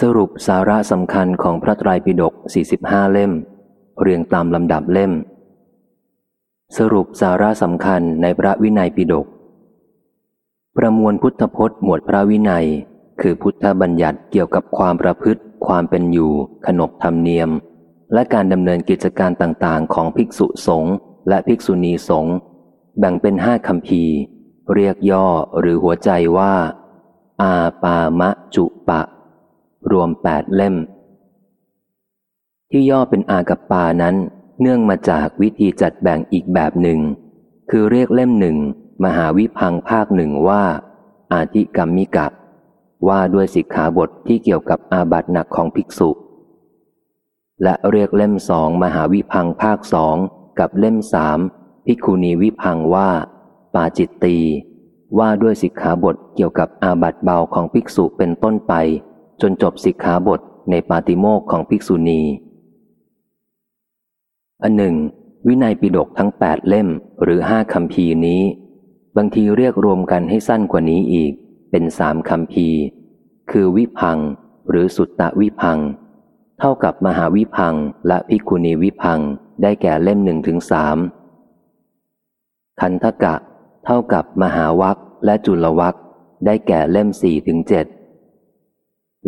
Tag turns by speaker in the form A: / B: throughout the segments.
A: สรุปสาระสำคัญของพระไตรปิฎก 45 เล่ม เรียงตามลำดับเล่ม สรุปสาระสำคัญในพระวินัยปิฎก ประมวลพุทธพจน์หมวดพระวินัย คือพุทธบัญญัติเกี่ยวกับความประพฤติ ความเป็นอยู่ ขนบธรรมเนียม และการดำเนินกิจการต่างๆ ของภิกษุสงฆ์และภิกษุณีสงฆ์แบ่งเป็นห้าคำพีเรียกย่อหรือหัวใจว่า อาปามะจุปะ รวมแปดเล่ม ที่ย่อเป็นอากับปานั้น เนื่องมาจากวิธีจัดแบ่งอีกแบบหนึ่ง คือเรียกเล่มหนึ่ง มหาวิพังภาคหนึ่งว่า อาธิกรรมิกะ ว่าด้วยสิกขาบทที่เกี่ยวกับอาบัติหนักของภิกษุ และเรียกเล่มสองมหาวิพังภาคสองกับเล่มสามภิกขุณีวิพังว่า ปาจิตตีว่าด้วยสิกขาบทเกี่ยวกับอาบัติเบาของภิกษุเป็นต้นไป จนจบสิกขาบทในปาติโมกของภิกษุณี อันหนึ่ง วินัยปิฎกทั้งแปดเล่มหรือห้าคำพีนี้ บางทีเรียกรวมกันให้สั้นกว่านี้อีก เป็นสามคำพีคือวิพังหรือสุตตะวิพัง เท่ากับมหาวิพังและภิกุณีวิพังได้แก่เล่มหนึ่งถึงสามคันธกะ เท่ากับมหาวัคและจุลวัคได้แก่เล่มสี่ถึงเจ็ด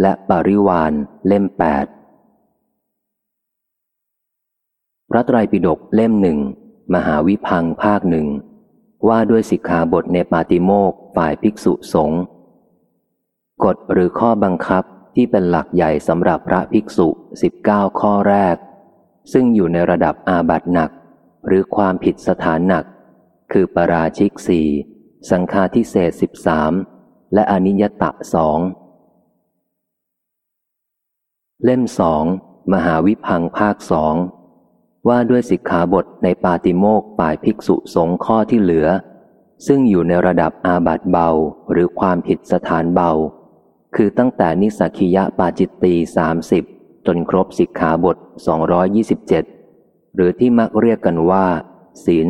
A: และปริวานเล่มแปดพระไตรปิฎกเล่มหนึ่ง มหาวิพังภาคหนึ่ง ว่าด้วยสิกขาบทในปาติโมกฝ่ายภิกษุสงฆ์กฎหรือข้อบังคับที่เป็นหลักใหญ่สำหรับพระภิกษุสิบเก้าข้อแรก ซึ่งอยู่ในระดับอาบัตหนัก หรือความผิดสถานหนัก คือปราชิกสี่สังฆาทิเศษสิบสามและอนิยตะสอง เล่มสองมหาวิพังภาคสองว่าด้วยสิกขาบทในปาติโมกฝ่ายภิกษุสงฆ์ข้อที่เหลือ ซึ่งอยู่ในระดับอาบัตเบาหรือความผิดสถานเบา คือตั้งแต่นิสักียะปาจิตตีสามสิบจนครบสิกขาบท 227 หรือที่มักเรียกกันว่า ศีล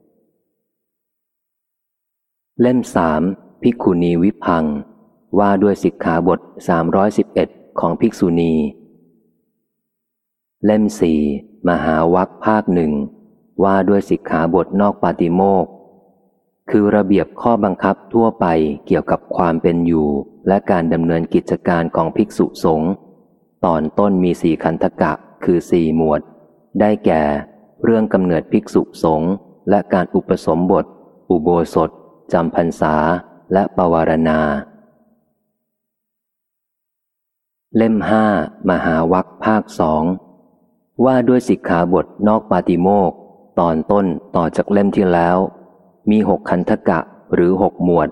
A: 227 เล่มสามพิกุณีวิพัง ว่าด้วยสิกขาบท 311 ของภิกษุณี เล่มสี่มหาวัคภาคหนึ่งว่าด้วยสิกขาบทนอกปาติโมกคือระเบียบข้อบังคับทั่วไปเกี่ยวกับความเป็นอยู่ และการดำเนินกิจการของภิกษุสงฆ์ตอนต้นมีสี่คันธกะคือสี่หมวด ได้แก่ เรื่องกำเนิดภิกษุสงฆ์และการอุปสมบท อุโบสถจำพรรษา และปวารณา เล่มห้ามหาวัคภาคสองว่าด้วยสิกขาบทนอกปาติโมกตอนต้นต่อจากเล่มที่แล้ว มีหกคันธกะหรือหกหมวด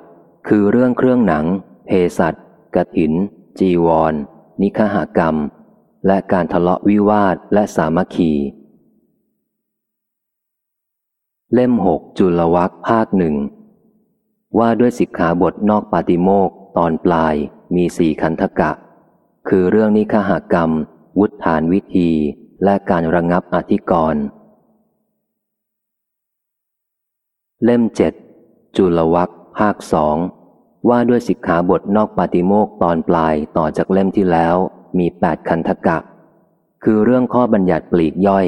A: คือเรื่องเครื่องหนัง เพสัตกถิน จีวร นิคหากรรม และการทะเลาะวิวาทและสามัคคี เล่มหกจุลวัคภาคหนึ่งว่าด้วยสิกขาบทนอกปาติโมกตอนปลายมีสี่คันธกะ คือเรื่องนิฆหกรรม วุฒานวิธี และการระงงับอธิกรณ์เล่มเจ็ดจุลวัคภาคสองว่าด้วยสิกขาบทนอกปาติโมกตอนปลายต่อจากเล่มที่แล้วมีแปดคันธกะ คือเรื่องข้อบัญญัติปลีกย่อย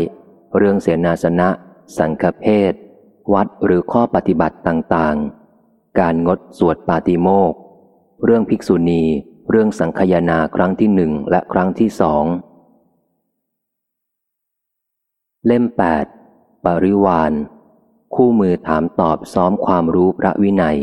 A: เรื่องเสนาสนะ สังฆเพศ วัดหรือข้อปฏิบัติต่างๆ การงดสวดปาติโมกเรื่องภิกษุณี เรื่องสังคยนาครั้งที่หนึ่งและครั้งที่สอง เล่มแปดปริวาน คู่มือถามตอบซ้อมความรู้พระวินัย